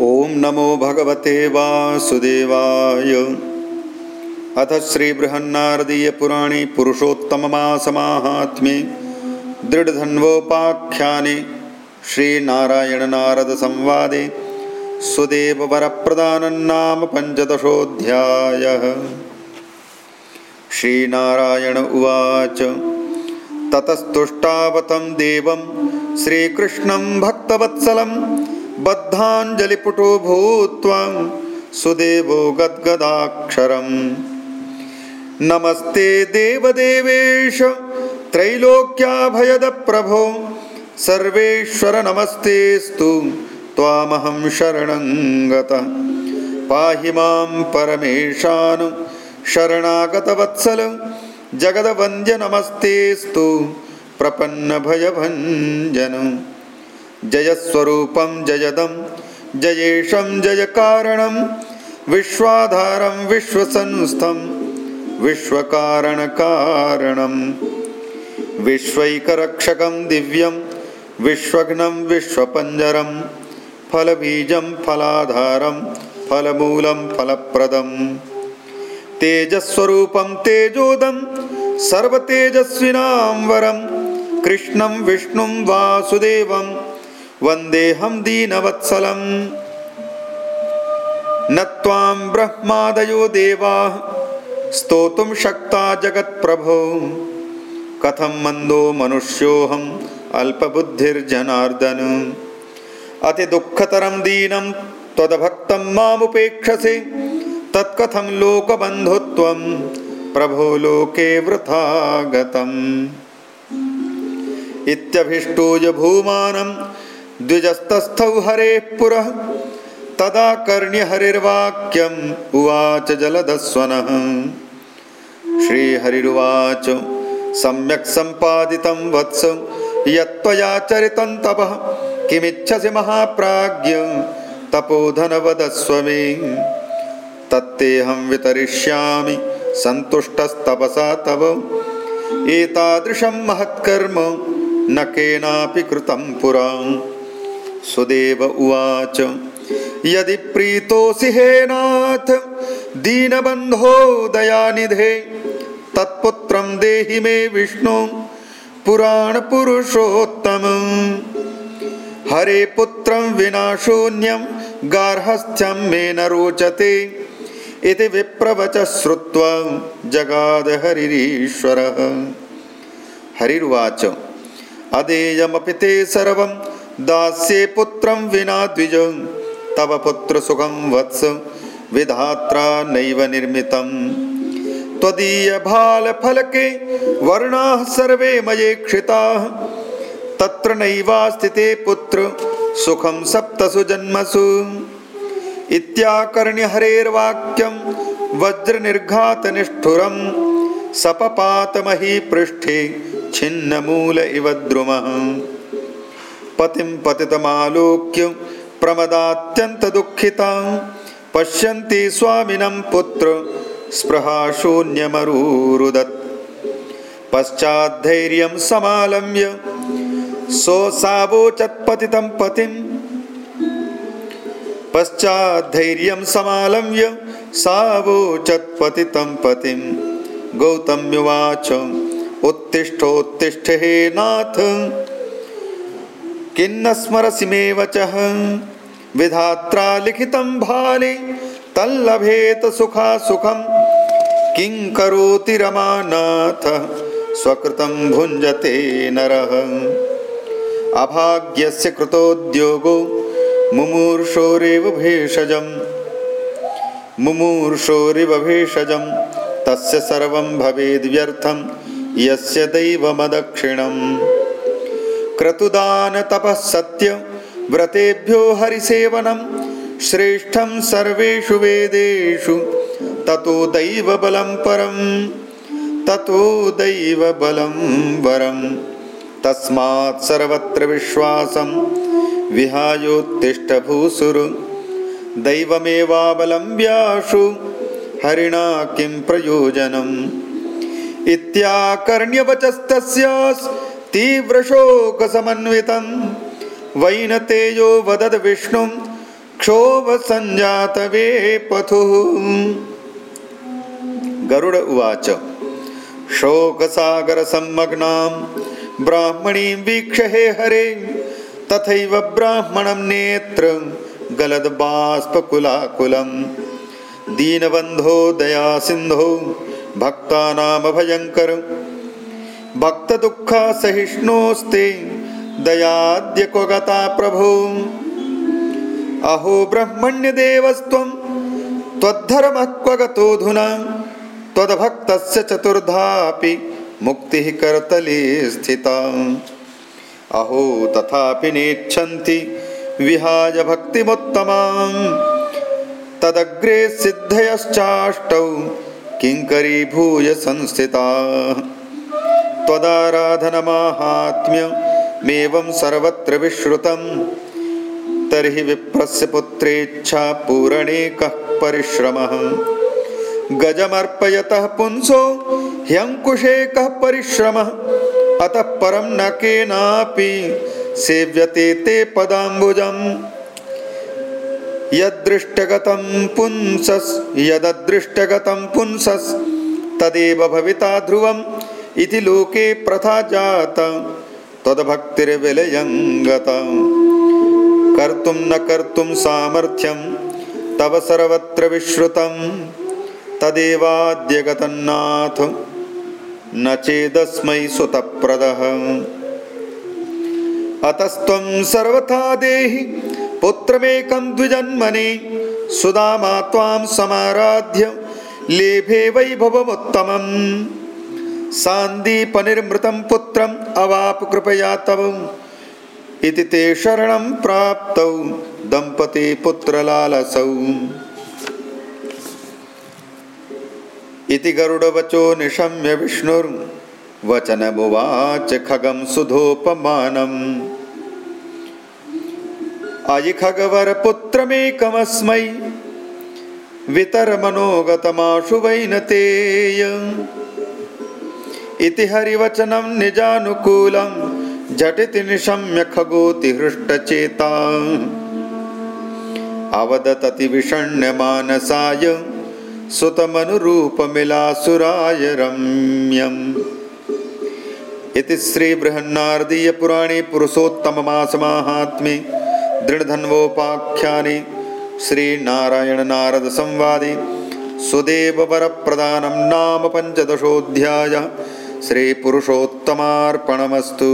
ॐ नमो भगवते वासुदेवाय। अथ श्रीबृहन्नारदीयपुराणे पुरुषोत्तममासमाहात्म्ये दृढधन्वोपाख्याने श्रीनारायणनारदसंवादे सुदेववरप्रदानन्नाम पञ्चदशोऽध्यायः श्रीनारायण उवाच। ततस्तुष्टावतं देवं श्रीकृष्णं भक्तवत्सलं बद्धाञ्जलिपुटो भूत्वा सुदेवो गद्गदाक्षरम्। नमस्ते देवदेवेश त्रैलोक्याभयदप्रभो सर्वेश्वर नमस्तेस्तु त्वामहं शरणं गतः। पाहि मां परमेशानु शरणागतवत्सल जगदवन्द्य नमस्तेस्तु प्रपन्नभयभञ्जन जयस्वरूपं जयदं जयेशं जयकारणं विश्वाधारं विश्वसंस्थं विश्वकारणकारणं विश्वैकरक्षकं दिव्यं विश्वघ्नं विश्वपञ्जरं फलबीजं फलाधारं फलमूलं फलप्रदम् तेजस्वरूपं तेजोदं सर्वतेजस्विनां वरं कृष्णं विष्णुं वासुदेवं वन्देऽहं दीनवत्सलम्। न त्वां ब्रह्मादयो देवाः स्तोतुं शक्ता जगत्प्रभो। कथं मन्दो मनुष्योऽहम् अल्पबुद्धिर्जनार्दन। अतिदुःखतरं दीनं त्वदभक्तं मामुपेक्षसे तत्कथं लोकबन्धुत्वं प्रभो लोके वृथा गतम् इत्यभिष्टोय भूमानं द्विजस्तस्थौ हरेः पुरः तदा कर्ण्यहरिर्वाक्यम् उवाच जलदस्वनः। श्रीहरिरुवाच सम्यक् सम्पादितं वत्स यत्त्वया चरितं तपः किमिच्छसि महाप्राज्ञ तपोधनवदस्व मे तत्तेऽहं वितरिष्यामि सन्तुष्टस्तपसा तव। एतादृशं महत्कर्म न केनापि कृतं पुरा सुदेव उवाच यदि प्रीतोऽसि हे नाथ दीनबन्धो दयानिधे तत्पुत्रं देहि मे विष्णु पुराणपुरुषोत्तमम्। हरे पुत्रं विना शून्यं गार्हस्थ्यं मे न रोचते इति विप्रवच श्रुत्वा जगादहरिरीश्वरः हरिर्वाच अदेयमपि ते सर्वं दास्ये पुत्रं विना द्विज तव पुत्रसुखं वत्स विधात्रा नैव निर्मितम्। त्वदीयभालफलके वर्णाः सर्वे मयेक्षिताः तत्र नैवास्ति ते पुत्र सुखं सप्तसु जन्मसु। इत्याकर्ण्यहरेर्वाक्यं वज्रनिर्घातनिष्ठुरं सपपातमहीपृष्ठे छिन्नमूल इव द्रुमः पतिं पतितमालोक्य प्रमदात्यन्तदुःखिता पश्यन्ति स्वामिनं पुत्र स्पृहाशून्यमरूरुदत्। पश्चाद्धैर्यं समालम्य सोऽसावोचत्पतितं पतिम् पश्चाद्धैर्यं समालम्य सावोचत्पतितं पतिं। गौतम्युवाच उत्तिष्ठोत्तिष्ठ हे नाथ किन्न स्मरसि मे वचः विधात्रा लिखितं भाले तल्लभेत सुखासुखं किं करोति रमानाथ स्वकृतं भुञ्जते नरः। अभाग्यस्य कृतोद्योगो मुमूर्षोरिव भेषजं मुमूर्षोरिव भेषजं तस्य सर्वं भवेद्व्यर्थं यस्य दैवमदक्षिणम् क्रतुदानतपः सत्य व्रतेभ्यो हरिसेवनं श्रेष्ठं सर्वेषु वेदेषु। ततो दैवबलं परं ततो दैवबलं वरम्। तस्मात् सर्वत्र विश्वासं विहायोत्तिष्ठभूसुरु। दैवमेवावलम्ब्याशु हरिणा किं प्रयोजनम् इत्याकर्ण्यवचस्तस्यास्तीव्रशोकसमन्वितं वैनतेयो वदद् विष्णुं क्षोभसञ्जातवेपथुः गरुड उवाच शोकसागरसंमग्नां ब्राह्मणीं वीक्ष्य हे हरे तथैव ब्राह्मणं नेत्र गलद्बाष्पकुलाकुलं दीनबन्धो दयासिन्धो भक्तानामभयङ्कर भक्तदुःखसहिष्णोस्ते दयाद्य क्व गता प्रभो। अहो ब्रह्मण्यदेवस्त्वं त्वद्धर्मः क्व गतोऽधुना त्वद्भक्तस्य चतुर्धापि मुक्तिः करतले स्थिता। अहो तथापि नेच्छन्ति विहाय भक्तिमुत्तमां तदग्रे सिद्धयश्चाष्टौ किङ्करीभूय संस्थिताः त्वदाराधनमाहात्म्यमेवं सर्वत्र विश्रुतं तर्हि विप्रस्य पुत्रेच्छा पूरणे कः परिश्रमः। गजमर्पयतः पुंसो ह्यङ्कुशे कः परिश्रमः। अतः परं न केनापि सेव्यते ते पदाम्बुजम्। यदृष्टगतं पुंसस् यददृष्टगतं पुंसस् तदेव भविता ध्रुवम् इति लोके प्रथा जाता त्वद्भक्तिर्विलयङ्गता कर्तुं न कर्तुं सामर्थ्यं तव सर्वत्र विश्रुतं तदेवाद्यगतन्नाथ न चेदस्मै सुतप्रदः। अतस्त्वं सर्वथा देहि पुत्रमेकं द्विजन्मने सुदामा त्वां समाराध्य लेभे वैभवमुत्तमम् सान्दीपनिर्मृतं पुत्रम् अवाप कृपया तव इति ते शरणं प्राप्तौ दम्पती पुत्रलालसौ। इति गरुडवचो निशम्य विष्णुर्वचनमुवाच खगं सुधोपमानम्। अयि खगवरपुत्रमेकमस्मै वितरमनोगतमाशु वैनतेय इति हरिवचनं निजानुकूलं झटिति निशम्य खगोति अवदततिविषण्यमानसाय सुतमनुरूपमिलासुराय रम्यम्। इति श्रीबृहन्नारदीयपुराणे पुरुषोत्तममासमाहात्म्ये दृढधन्वोपाख्याने श्रीनारायणनारदसंवादे सुदेववरप्रदानं नाम पञ्चदशोऽध्यायः श्रीपुरुषोत्तमार्पणमस्तु